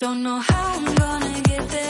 Don't know how I'm gonna get there.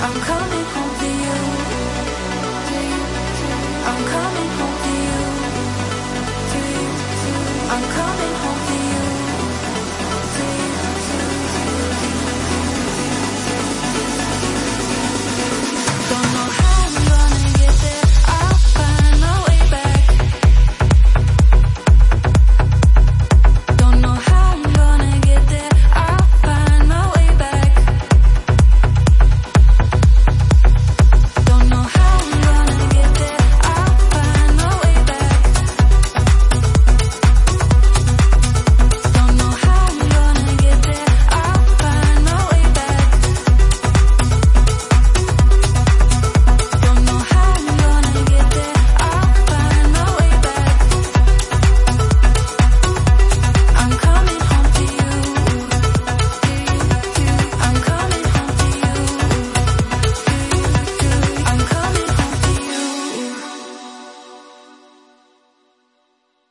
I'm coming home to you. I'm coming home